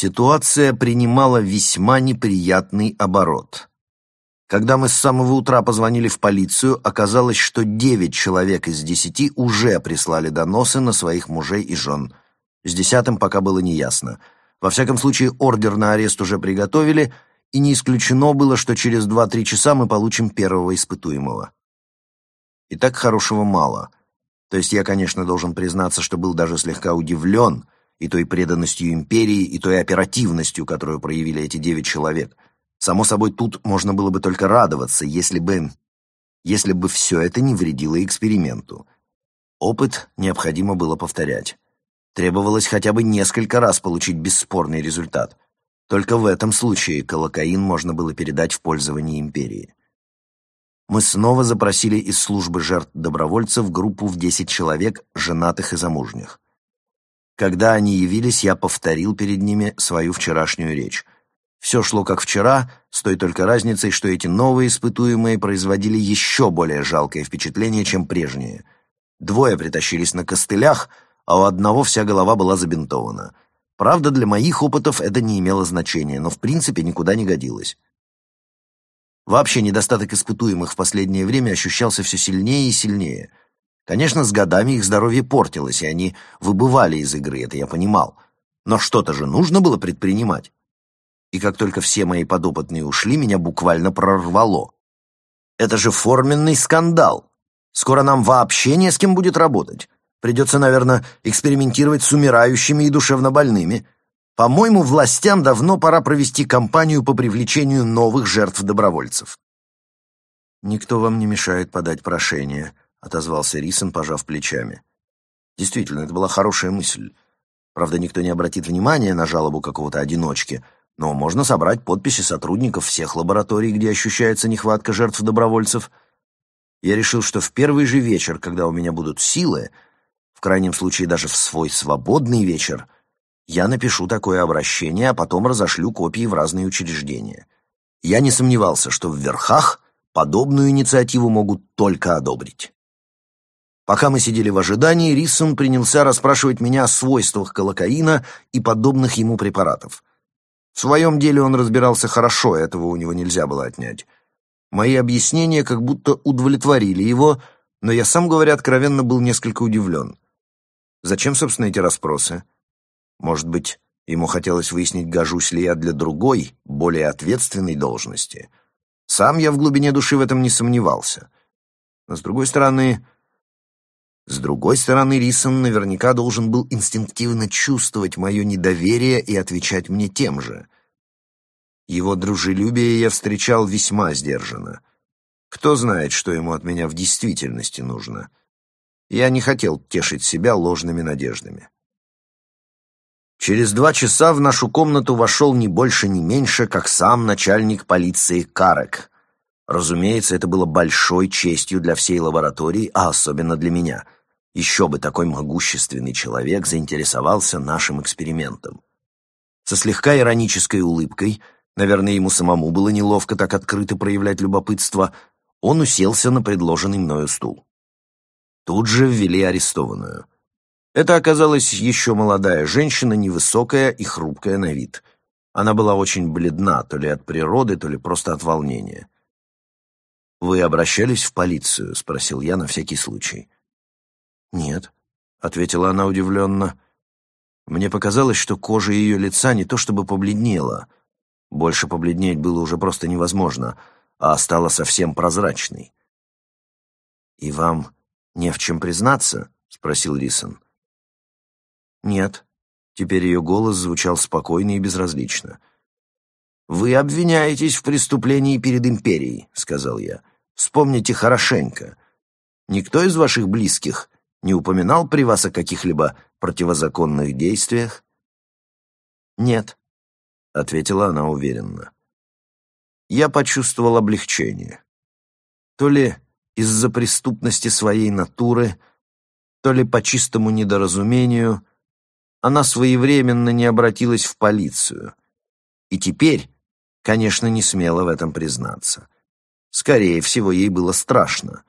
Ситуация принимала весьма неприятный оборот. Когда мы с самого утра позвонили в полицию, оказалось, что девять человек из десяти уже прислали доносы на своих мужей и жен. С десятым пока было неясно. Во всяком случае, ордер на арест уже приготовили, и не исключено было, что через два-три часа мы получим первого испытуемого. И так хорошего мало. То есть я, конечно, должен признаться, что был даже слегка удивлен — и той преданностью империи, и той оперативностью, которую проявили эти девять человек. Само собой, тут можно было бы только радоваться, если бы... если бы все это не вредило эксперименту. Опыт необходимо было повторять. Требовалось хотя бы несколько раз получить бесспорный результат. Только в этом случае колокаин можно было передать в пользование империи. Мы снова запросили из службы жертв добровольцев группу в 10 человек, женатых и замужних. Когда они явились, я повторил перед ними свою вчерашнюю речь. Все шло как вчера, с той только разницей, что эти новые испытуемые производили еще более жалкое впечатление, чем прежние. Двое притащились на костылях, а у одного вся голова была забинтована. Правда, для моих опытов это не имело значения, но в принципе никуда не годилось. Вообще недостаток испытуемых в последнее время ощущался все сильнее и сильнее — Конечно, с годами их здоровье портилось, и они выбывали из игры, это я понимал. Но что-то же нужно было предпринимать. И как только все мои подопытные ушли, меня буквально прорвало. Это же форменный скандал. Скоро нам вообще не с кем будет работать. Придется, наверное, экспериментировать с умирающими и душевнобольными. По-моему, властям давно пора провести кампанию по привлечению новых жертв добровольцев. Никто вам не мешает подать прошение, — отозвался Рисон, пожав плечами. Действительно, это была хорошая мысль. Правда, никто не обратит внимания на жалобу какого-то одиночки, но можно собрать подписи сотрудников всех лабораторий, где ощущается нехватка жертв добровольцев. Я решил, что в первый же вечер, когда у меня будут силы, в крайнем случае даже в свой свободный вечер, я напишу такое обращение, а потом разошлю копии в разные учреждения. Я не сомневался, что в верхах подобную инициативу могут только одобрить. Пока мы сидели в ожидании, Риссон принялся расспрашивать меня о свойствах колокаина и подобных ему препаратов. В своем деле он разбирался хорошо, этого у него нельзя было отнять. Мои объяснения как будто удовлетворили его, но я сам, говоря откровенно, был несколько удивлен. Зачем, собственно, эти расспросы? Может быть, ему хотелось выяснить, гожусь ли я для другой, более ответственной должности. Сам я в глубине души в этом не сомневался. Но, с другой стороны, с другой стороны, Рисон наверняка должен был инстинктивно чувствовать мое недоверие и отвечать мне тем же. Его дружелюбие я встречал весьма сдержанно. Кто знает, что ему от меня в действительности нужно. Я не хотел тешить себя ложными надеждами. Через два часа в нашу комнату вошел не больше, не меньше, как сам начальник полиции Карек. Разумеется, это было большой честью для всей лаборатории, а особенно для меня — еще бы такой могущественный человек заинтересовался нашим экспериментом. Со слегка иронической улыбкой, наверное, ему самому было неловко так открыто проявлять любопытство, он уселся на предложенный мною стул. Тут же ввели арестованную. Это оказалась еще молодая женщина, невысокая и хрупкая на вид. Она была очень бледна, то ли от природы, то ли просто от волнения. «Вы обращались в полицию?» — спросил я на всякий случай. «Нет», — ответила она удивленно. Мне показалось, что кожа ее лица не то чтобы побледнела. Больше побледнеть было уже просто невозможно, а стала совсем прозрачной. «И вам не в чем признаться?» — спросил Рисон. «Нет». Теперь ее голос звучал спокойно и безразлично. «Вы обвиняетесь в преступлении перед империей», — сказал я. «Вспомните хорошенько. Никто из ваших близких не упоминал при вас о каких-либо противозаконных действиях?» «Нет», — ответила она уверенно. Я почувствовал облегчение. То ли из-за преступности своей натуры, то ли по чистому недоразумению, она своевременно не обратилась в полицию. И теперь, конечно, не смела в этом признаться. Скорее всего, ей было страшно.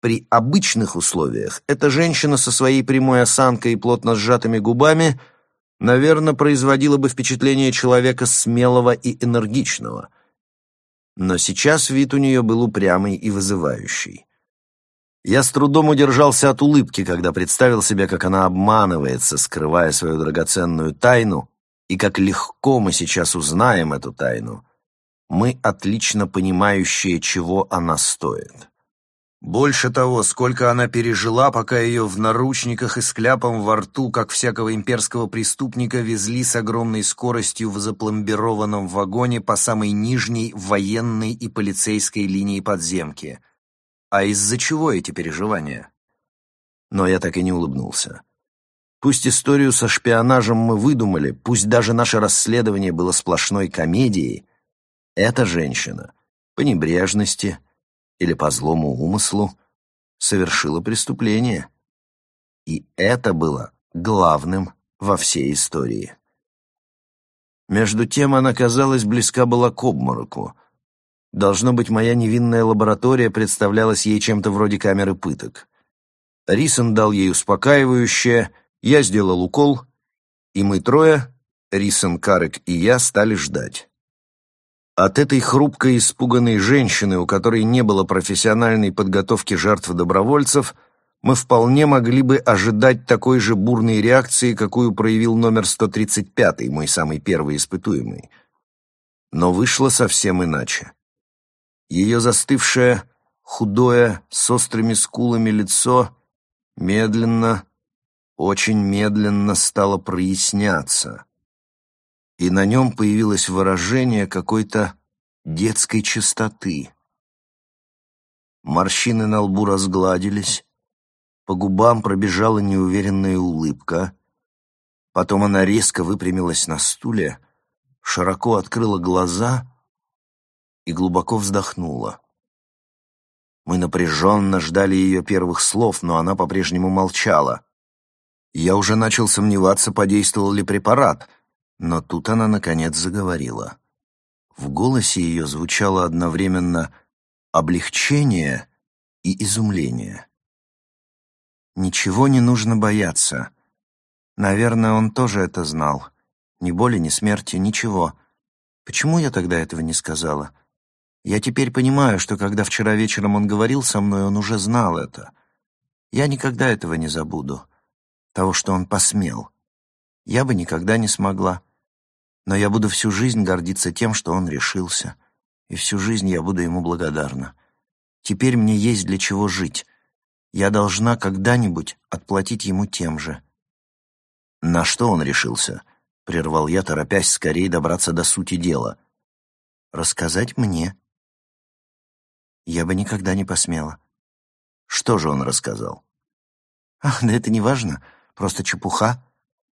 При обычных условиях эта женщина со своей прямой осанкой и плотно сжатыми губами наверное, производила бы впечатление человека смелого и энергичного. Но сейчас вид у нее был упрямый и вызывающий. Я с трудом удержался от улыбки, когда представил себе, как она обманывается, скрывая свою драгоценную тайну, и как легко мы сейчас узнаем эту тайну. Мы отлично понимающие, чего она стоит. Больше того, сколько она пережила, пока ее в наручниках и с кляпом во рту, как всякого имперского преступника, везли с огромной скоростью в запломбированном вагоне по самой нижней военной и полицейской линии подземки. А из-за чего эти переживания? Но я так и не улыбнулся. Пусть историю со шпионажем мы выдумали, пусть даже наше расследование было сплошной комедией, эта женщина по небрежности, или по злому умыслу совершила преступление. И это было главным во всей истории. Между тем она, казалось, близка была к обмороку. Должно быть, моя невинная лаборатория представлялась ей чем-то вроде камеры пыток. Рисон дал ей успокаивающее, я сделал укол, и мы трое, Рисон, Карек и я, стали ждать. От этой хрупкой, испуганной женщины, у которой не было профессиональной подготовки жертв добровольцев, мы вполне могли бы ожидать такой же бурной реакции, какую проявил номер 135, мой самый первый испытуемый. Но вышло совсем иначе. Ее застывшее, худое, с острыми скулами лицо медленно, очень медленно стало проясняться и на нем появилось выражение какой-то детской чистоты. Морщины на лбу разгладились, по губам пробежала неуверенная улыбка. Потом она резко выпрямилась на стуле, широко открыла глаза и глубоко вздохнула. Мы напряженно ждали ее первых слов, но она по-прежнему молчала. Я уже начал сомневаться, подействовал ли препарат, но тут она, наконец, заговорила. В голосе ее звучало одновременно облегчение и изумление. «Ничего не нужно бояться. Наверное, он тоже это знал. Ни боли, ни смерти, ничего. Почему я тогда этого не сказала? Я теперь понимаю, что когда вчера вечером он говорил со мной, он уже знал это. Я никогда этого не забуду. Того, что он посмел. Я бы никогда не смогла. Но я буду всю жизнь гордиться тем, что он решился. И всю жизнь я буду ему благодарна. Теперь мне есть для чего жить. Я должна когда-нибудь отплатить ему тем же. На что он решился? Прервал я, торопясь скорее добраться до сути дела. Рассказать мне. Я бы никогда не посмела. Что же он рассказал? Ах, да это не важно, просто чепуха.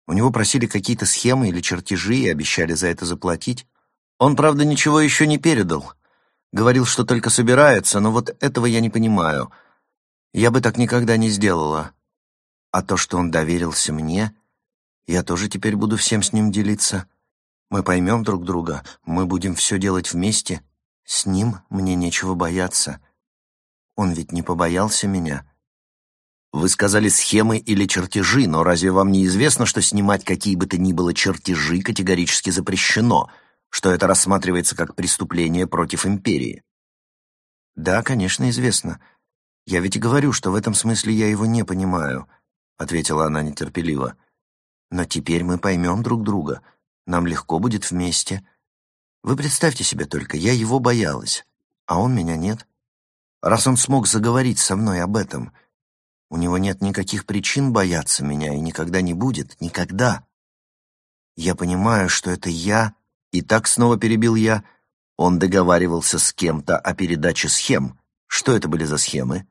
У него просили какие-то схемы или чертежи и обещали за это заплатить. Он, правда, ничего еще не передал. Говорил, что только собирается, но вот этого я не понимаю. Я бы так никогда не сделала. А то, что он доверился мне, я тоже теперь буду всем с ним делиться. Мы поймем друг друга, мы будем все делать вместе. С ним мне нечего бояться. Он ведь не побоялся меня. Вы сказали схемы или чертежи, но разве вам не известно, что снимать какие бы то ни было чертежи категорически запрещено, что это рассматривается как преступление против империи? Да, конечно, известно. Я ведь и говорю, что в этом смысле я его не понимаю, ответила она нетерпеливо. Но теперь мы поймем друг друга. Нам легко будет вместе. Вы представьте себе только, я его боялась, а он меня нет. Раз он смог заговорить со мной об этом — у него нет никаких причин бояться меня и никогда не будет, никогда. Я понимаю, что это я, и так снова перебил я. Он договаривался с кем-то о передаче схем. Что это были за схемы?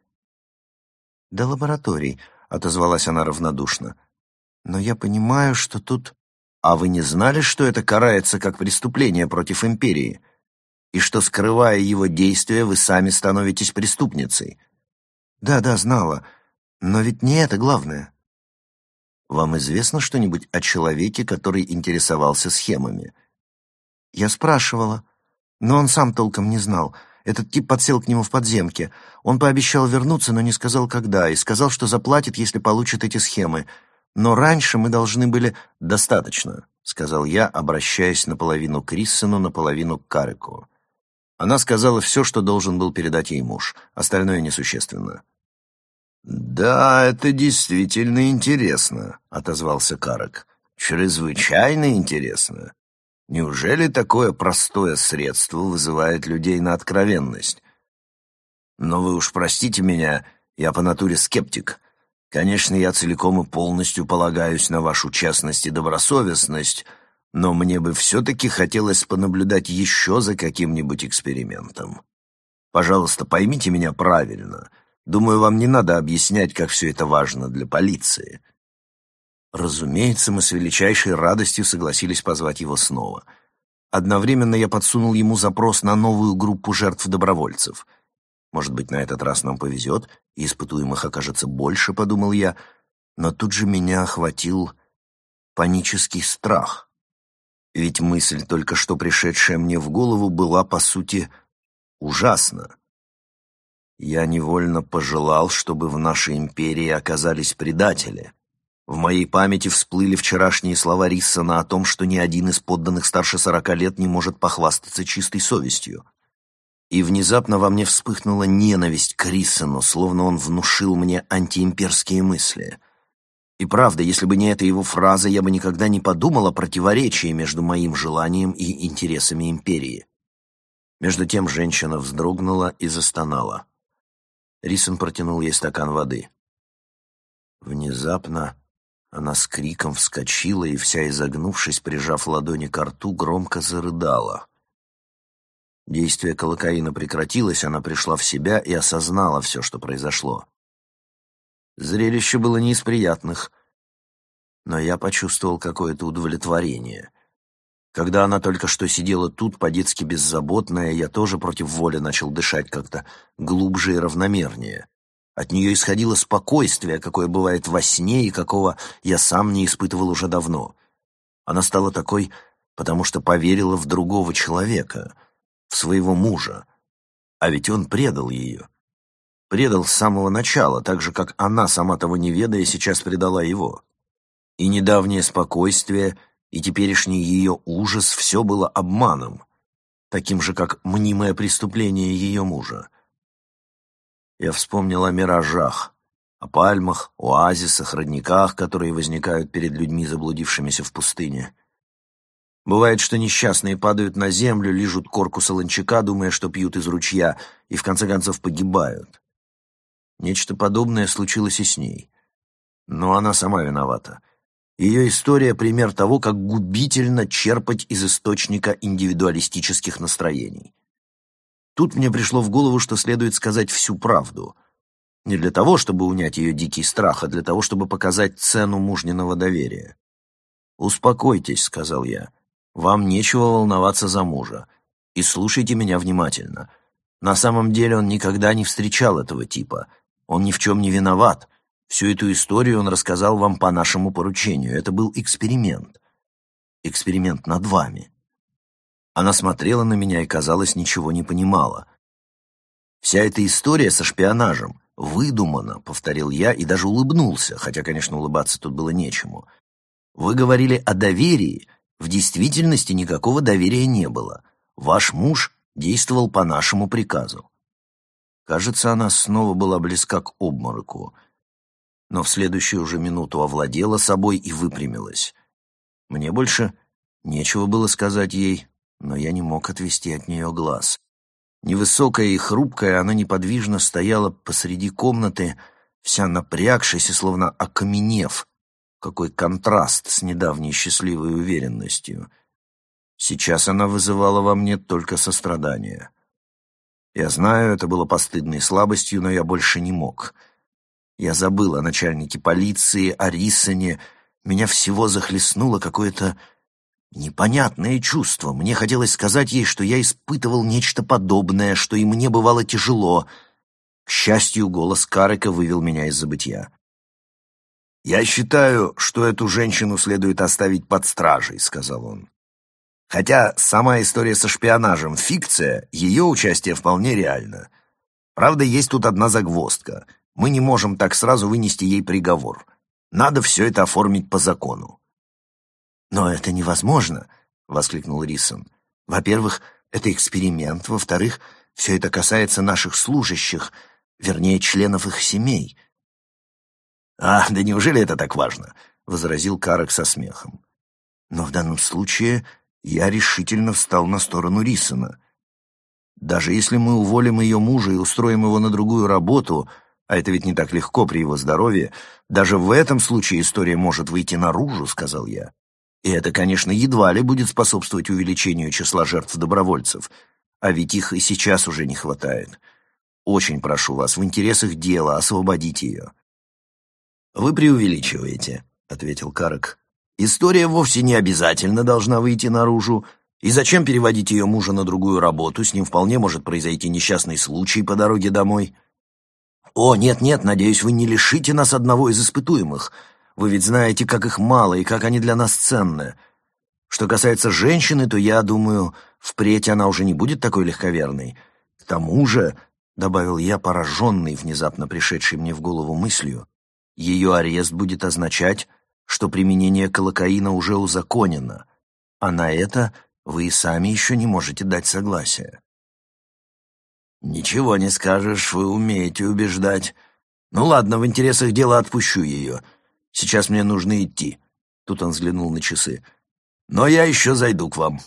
«До лабораторий», — отозвалась она равнодушно. «Но я понимаю, что тут...» «А вы не знали, что это карается как преступление против империи? И что, скрывая его действия, вы сами становитесь преступницей?» «Да, да, знала. Но ведь не это главное. Вам известно что-нибудь о человеке, который интересовался схемами? Я спрашивала, но он сам толком не знал. Этот тип подсел к нему в подземке. Он пообещал вернуться, но не сказал когда, и сказал, что заплатит, если получит эти схемы. Но раньше мы должны были... Достаточно, сказал я, обращаясь наполовину к Риссену, наполовину к Карику. Она сказала все, что должен был передать ей муж. Остальное несущественно. «Да, это действительно интересно», — отозвался Карек. «Чрезвычайно интересно. Неужели такое простое средство вызывает людей на откровенность? Но вы уж простите меня, я по натуре скептик. Конечно, я целиком и полностью полагаюсь на вашу честность и добросовестность, но мне бы все-таки хотелось понаблюдать еще за каким-нибудь экспериментом. Пожалуйста, поймите меня правильно. Думаю, вам не надо объяснять, как все это важно для полиции. Разумеется, мы с величайшей радостью согласились позвать его снова. Одновременно я подсунул ему запрос на новую группу жертв-добровольцев. Может быть, на этот раз нам повезет, и испытуемых окажется больше, подумал я, но тут же меня охватил панический страх. Ведь мысль, только что пришедшая мне в голову, была, по сути, ужасна. Я невольно пожелал, чтобы в нашей империи оказались предатели — в моей памяти всплыли вчерашние слова Риссона о том, что ни один из подданных старше сорока лет не может похвастаться чистой совестью. И внезапно во мне вспыхнула ненависть к Риссону, словно он внушил мне антиимперские мысли. И правда, если бы не эта его фраза, я бы никогда не подумал о противоречии между моим желанием и интересами империи. Между тем женщина вздрогнула и застонала. Рисон протянул ей стакан воды. Внезапно она с криком вскочила и, вся изогнувшись, прижав ладони к рту, громко зарыдала. Действие колокаина прекратилось, она пришла в себя и осознала все, что произошло. Зрелище было не из приятных, но я почувствовал какое-то удовлетворение. Когда она только что сидела тут, по-детски беззаботная, я тоже против воли начал дышать как-то глубже и равномернее. От нее исходило спокойствие, какое бывает во сне и какого я сам не испытывал уже давно. Она стала такой, потому что поверила в другого человека, в своего мужа. А ведь он предал ее. Предал с самого начала, так же, как она, сама того не ведая, сейчас предала его. И недавнее спокойствие, и теперешний ее ужас — все было обманом, таким же, как мнимое преступление ее мужа. Я вспомнил о миражах, о пальмах, оазисах, родниках, которые возникают перед людьми, заблудившимися в пустыне. Бывает, что несчастные падают на землю, лижут корку солончака, думая, что пьют из ручья, и в конце концов погибают. Нечто подобное случилось и с ней. Но она сама виновата. Ее история — пример того, как губительно черпать из источника индивидуалистических настроений. Тут мне пришло в голову, что следует сказать всю правду. Не для того, чтобы унять ее дикий страх, а для того, чтобы показать цену мужниного доверия. «Успокойтесь», — сказал я. «Вам нечего волноваться за мужа. И слушайте меня внимательно. На самом деле он никогда не встречал этого типа. Он ни в чем не виноват. Всю эту историю он рассказал вам по нашему поручению. Это был эксперимент. Эксперимент над вами. Она смотрела на меня и, казалось, ничего не понимала. «Вся эта история со шпионажем выдумана», — повторил я и даже улыбнулся, хотя, конечно, улыбаться тут было нечему. «Вы говорили о доверии. В действительности никакого доверия не было. Ваш муж действовал по нашему приказу». Кажется, она снова была близка к обмороку, но в следующую уже минуту овладела собой и выпрямилась. Мне больше нечего было сказать ей, но я не мог отвести от нее глаз. Невысокая и хрупкая, она неподвижно стояла посреди комнаты, вся напрягшись и словно окаменев. Какой контраст с недавней счастливой уверенностью. Сейчас она вызывала во мне только сострадание. Я знаю, это было постыдной слабостью, но я больше не мог. Я забыл о начальнике полиции, о Рисоне. Меня всего захлестнуло какое-то Непонятное чувство. Мне хотелось сказать ей, что я испытывал нечто подобное, что и мне бывало тяжело. К счастью, голос Карика вывел меня из забытья. «Я считаю, что эту женщину следует оставить под стражей», — сказал он. «Хотя сама история со шпионажем — фикция, ее участие вполне реально. Правда, есть тут одна загвоздка. Мы не можем так сразу вынести ей приговор. Надо все это оформить по закону. «Но это невозможно!» — воскликнул Рисон. «Во-первых, это эксперимент. Во-вторых, все это касается наших служащих, вернее, членов их семей». «А, да неужели это так важно?» — возразил Карак со смехом. «Но в данном случае я решительно встал на сторону Рисона. Даже если мы уволим ее мужа и устроим его на другую работу, а это ведь не так легко при его здоровье, даже в этом случае история может выйти наружу», — сказал я. И это, конечно, едва ли будет способствовать увеличению числа жертв добровольцев, а ведь их и сейчас уже не хватает. Очень прошу вас, в интересах дела, освободите ее. «Вы преувеличиваете», — ответил Карак. «История вовсе не обязательно должна выйти наружу, и зачем переводить ее мужа на другую работу, с ним вполне может произойти несчастный случай по дороге домой». «О, нет-нет, надеюсь, вы не лишите нас одного из испытуемых», вы ведь знаете, как их мало и как они для нас ценны. Что касается женщины, то я думаю, впредь она уже не будет такой легковерной. К тому же, — добавил я, пораженный внезапно пришедшей мне в голову мыслью, — ее арест будет означать, что применение колокаина уже узаконено, а на это вы и сами еще не можете дать согласие. «Ничего не скажешь, вы умеете убеждать. Ну ладно, в интересах дела отпущу ее. Сейчас мне нужно идти». Тут он взглянул на часы. «Но я еще зайду к вам».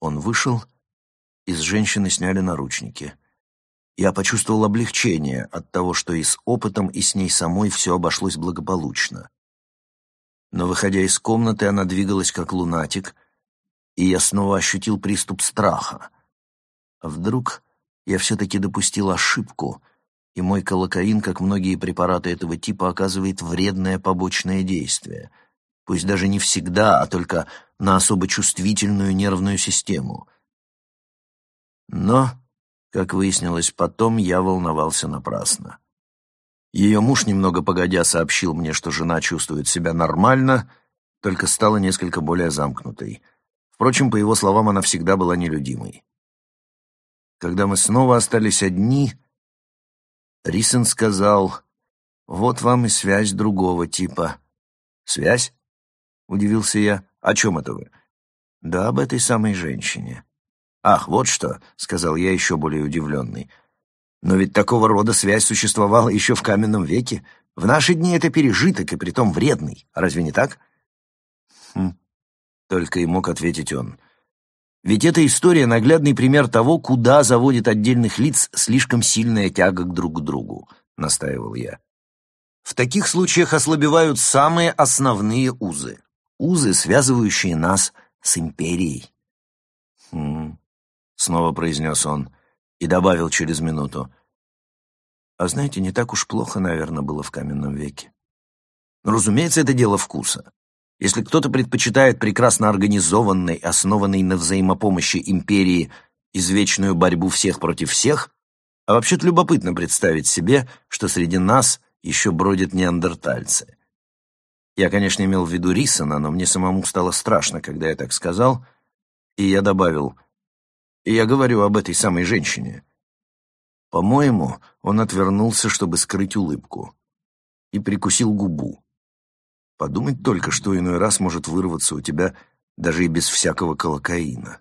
Он вышел, и с женщины сняли наручники. Я почувствовал облегчение от того, что и с опытом, и с ней самой все обошлось благополучно. Но, выходя из комнаты, она двигалась как лунатик, и я снова ощутил приступ страха. А вдруг я все-таки допустил ошибку, и мой колокаин, как многие препараты этого типа, оказывает вредное побочное действие, пусть даже не всегда, а только на особо чувствительную нервную систему. Но, как выяснилось потом, я волновался напрасно. Ее муж, немного погодя, сообщил мне, что жена чувствует себя нормально, только стала несколько более замкнутой. Впрочем, по его словам, она всегда была нелюдимой. Когда мы снова остались одни, Рисон сказал, «Вот вам и связь другого типа». «Связь?» — удивился я. «О чем это вы?» «Да об этой самой женщине». «Ах, вот что», — сказал я еще более удивленный. «Но ведь такого рода связь существовала еще в каменном веке. В наши дни это пережиток, и притом вредный. Разве не так?» «Хм», — только и мог ответить он. Ведь эта история — наглядный пример того, куда заводит отдельных лиц слишком сильная тяга к друг другу, — настаивал я. В таких случаях ослабевают самые основные узы. Узы, связывающие нас с империей. «Хм...» — снова произнес он и добавил через минуту. «А знаете, не так уж плохо, наверное, было в каменном веке. Но, разумеется, это дело вкуса. Если кто-то предпочитает прекрасно организованной, основанной на взаимопомощи империи, извечную борьбу всех против всех, а вообще-то любопытно представить себе, что среди нас еще бродят неандертальцы. Я, конечно, имел в виду Рисона, но мне самому стало страшно, когда я так сказал, и я добавил, и я говорю об этой самой женщине. По-моему, он отвернулся, чтобы скрыть улыбку, и прикусил губу. Подумать только, что иной раз может вырваться у тебя даже и без всякого колокаина.